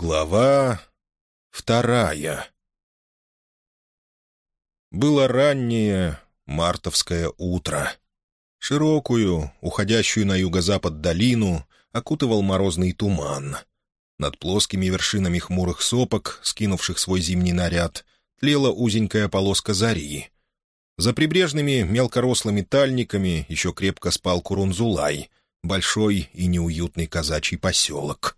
Глава вторая Было раннее мартовское утро. Широкую, уходящую на юго-запад долину, окутывал морозный туман. Над плоскими вершинами хмурых сопок, скинувших свой зимний наряд, тлела узенькая полоска зари. За прибрежными мелкорослыми тальниками еще крепко спал Курунзулай, большой и неуютный казачий поселок —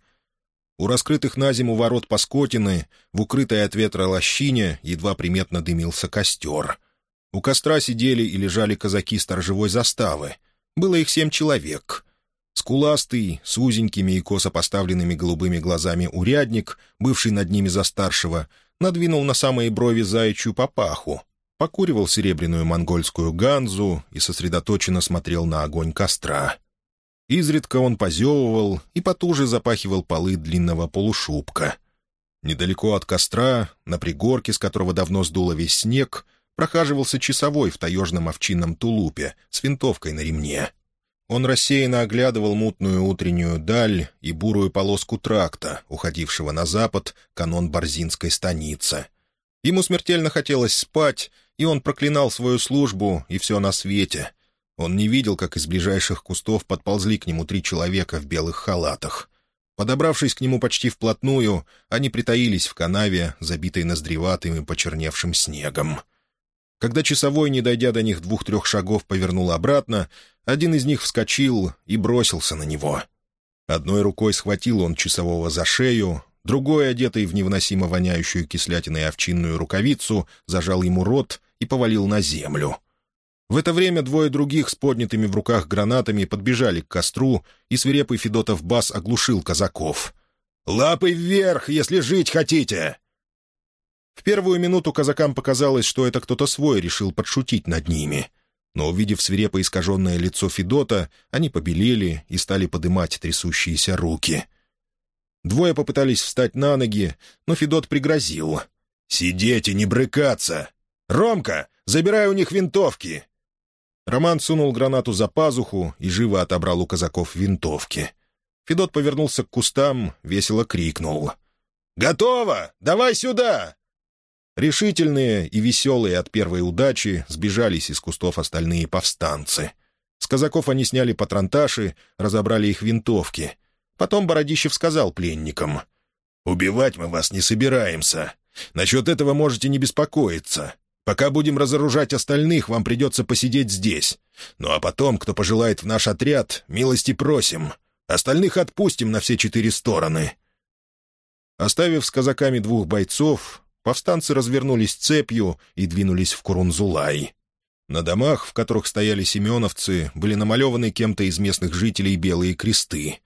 у раскрытых на зиму ворот Паскотины, в укрытой от ветра лощине, едва приметно дымился костер. У костра сидели и лежали казаки сторожевой заставы. Было их семь человек. Скуластый, с узенькими и косо поставленными голубыми глазами урядник, бывший над ними за старшего, надвинул на самые брови заячью папаху, покуривал серебряную монгольскую ганзу и сосредоточенно смотрел на огонь костра. Изредка он позевывал и потуже запахивал полы длинного полушубка. Недалеко от костра, на пригорке, с которого давно сдуло весь снег, прохаживался часовой в таежном овчинном тулупе с винтовкой на ремне. Он рассеянно оглядывал мутную утреннюю даль и бурую полоску тракта, уходившего на запад, канон Борзинской станицы. Ему смертельно хотелось спать, и он проклинал свою службу и все на свете — он не видел, как из ближайших кустов подползли к нему три человека в белых халатах. Подобравшись к нему почти вплотную, они притаились в канаве, забитой ноздреватым и почерневшим снегом. Когда часовой, не дойдя до них двух-трех шагов, повернул обратно, один из них вскочил и бросился на него. Одной рукой схватил он часового за шею, другой, одетый в невыносимо воняющую кислятиной овчинную рукавицу, зажал ему рот и повалил на землю — в это время двое других с поднятыми в руках гранатами подбежали к костру, и свирепый Федотов бас оглушил казаков. «Лапы вверх, если жить хотите!» В первую минуту казакам показалось, что это кто-то свой решил подшутить над ними. Но, увидев свирепо искаженное лицо Федота, они побелели и стали подымать трясущиеся руки. Двое попытались встать на ноги, но Федот пригрозил. «Сидеть и не брыкаться! Ромка, забирай у них винтовки! Роман сунул гранату за пазуху и живо отобрал у казаков винтовки. Федот повернулся к кустам, весело крикнул. «Готово! Давай сюда!» Решительные и веселые от первой удачи сбежались из кустов остальные повстанцы. С казаков они сняли патронташи, разобрали их винтовки. Потом Бородищев сказал пленникам. «Убивать мы вас не собираемся. Насчет этого можете не беспокоиться. Пока будем разоружать остальных, вам придется посидеть здесь. Ну а потом, кто пожелает в наш отряд, милости просим. Остальных отпустим на все четыре стороны». Оставив с казаками двух бойцов, повстанцы развернулись цепью и двинулись в Курунзулай. На домах, в которых стояли семеновцы, были намалеваны кем-то из местных жителей белые кресты.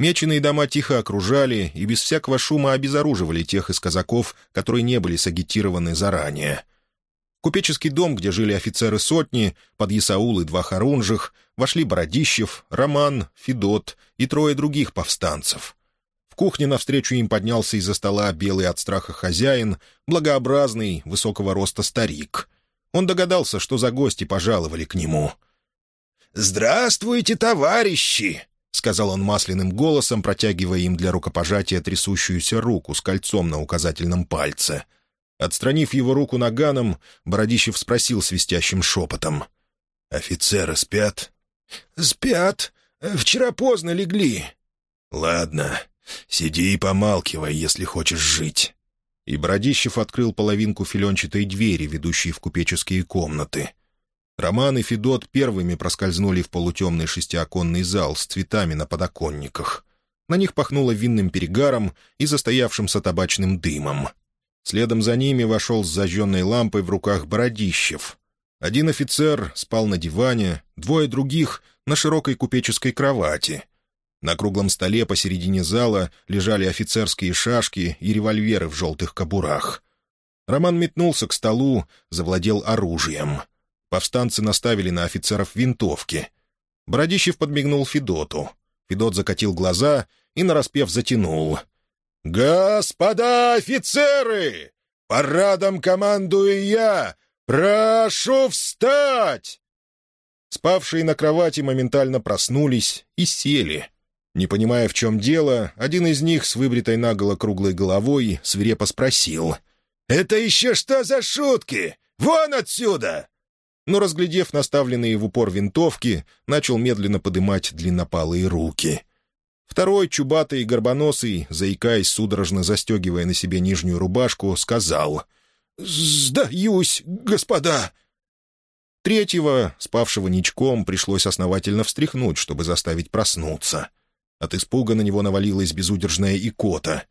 Меченые дома тихо окружали и без всякого шума обезоруживали тех из казаков, которые не были сагитированы заранее — купеческий дом, где жили офицеры сотни, под Исаул и два хорунжих, вошли Бородищев, Роман, Федот и трое других повстанцев. В кухне навстречу им поднялся из-за стола белый от страха хозяин, благообразный, высокого роста старик. Он догадался, что за гости пожаловали к нему. «Здравствуйте, товарищи!» — сказал он масляным голосом, протягивая им для рукопожатия трясущуюся руку с кольцом на указательном пальце — Отстранив его руку наганом, Бородищев спросил свистящим шепотом. «Офицеры спят?» «Спят. Вчера поздно легли». «Ладно, сиди и помалкивай, если хочешь жить». И Бородищев открыл половинку филенчатой двери, ведущей в купеческие комнаты. Роман и Федот первыми проскользнули в полутемный шестиоконный зал с цветами на подоконниках. На них пахнуло винным перегаром и застоявшимся табачным дымом — Следом за ними вошел с зажженной лампой в руках Бородищев. Один офицер спал на диване, двое других — на широкой купеческой кровати. На круглом столе посередине зала лежали офицерские шашки и револьверы в желтых кобурах. Роман метнулся к столу, завладел оружием. Повстанцы наставили на офицеров винтовки. Бородищев подмигнул Федоту. Федот закатил глаза и нараспев затянул — «Господа офицеры! Парадом командую я! Прошу встать!» Спавшие на кровати моментально проснулись и сели. Не понимая, в чем дело, один из них с выбритой наголо круглой головой свирепо спросил. «Это еще что за шутки? Вон отсюда!» Но, разглядев наставленные в упор винтовки, начал медленно подымать длиннопалые руки. Второй, чубатый и горбоносый, заикаясь, судорожно застегивая на себе нижнюю рубашку, сказал «Сдаюсь, господа!» Третьего, спавшего ничком, пришлось основательно встряхнуть, чтобы заставить проснуться. От испуга на него навалилась безудержная икота.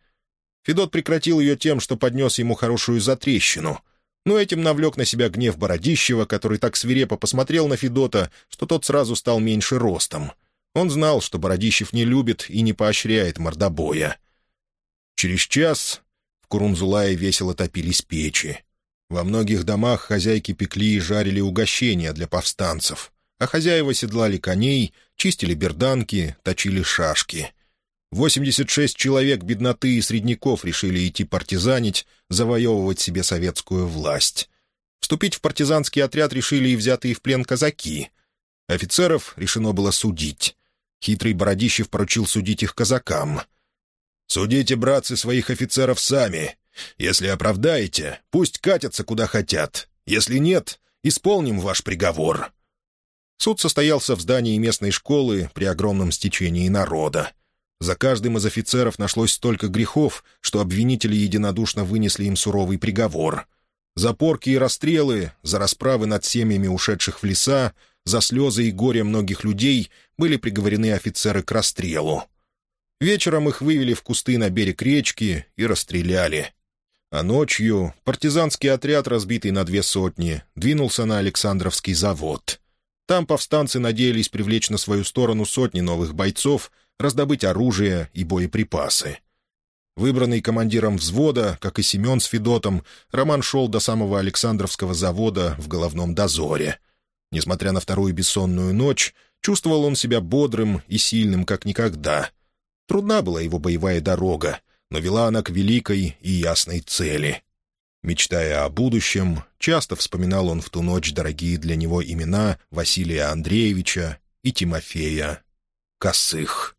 Федот прекратил ее тем, что поднес ему хорошую затрещину. Но этим навлек на себя гнев Бородищева, который так свирепо посмотрел на Федота, что тот сразу стал меньше ростом. Он знал, что Бородищев не любит и не поощряет мордобоя. Через час в Курунзулае весело топились печи. Во многих домах хозяйки пекли и жарили угощения для повстанцев а хозяева седлали коней, чистили берданки, точили шашки. 86 человек бедноты и средняков решили идти партизанить, завоевывать себе советскую власть. Вступить в партизанский отряд решили и взятые в плен казаки. Офицеров решено было судить. Хитрый Бородищев поручил судить их казакам. «Судите, братцы, своих офицеров сами. Если оправдаете, пусть катятся куда хотят. Если нет, исполним ваш приговор». Суд состоялся в здании местной школы при огромном стечении народа. За каждым из офицеров нашлось столько грехов, что обвинители единодушно вынесли им суровый приговор. За порки и расстрелы, за расправы над семьями ушедших в леса, за слезы и горе многих людей были приговорены офицеры к расстрелу. Вечером их вывели в кусты на берег речки и расстреляли. А ночью партизанский отряд, разбитый на две сотни, двинулся на Александровский завод — там повстанцы надеялись привлечь на свою сторону сотни новых бойцов, раздобыть оружие и боеприпасы. Выбранный командиром взвода, как и Семен с Федотом, Роман шел до самого Александровского завода в головном дозоре. Несмотря на вторую бессонную ночь, чувствовал он себя бодрым и сильным, как никогда. Трудна была его боевая дорога, но вела она к великой и ясной цели. Мечтая о будущем, часто вспоминал он в ту ночь дорогие для него имена Василия Андреевича и Тимофея Косых.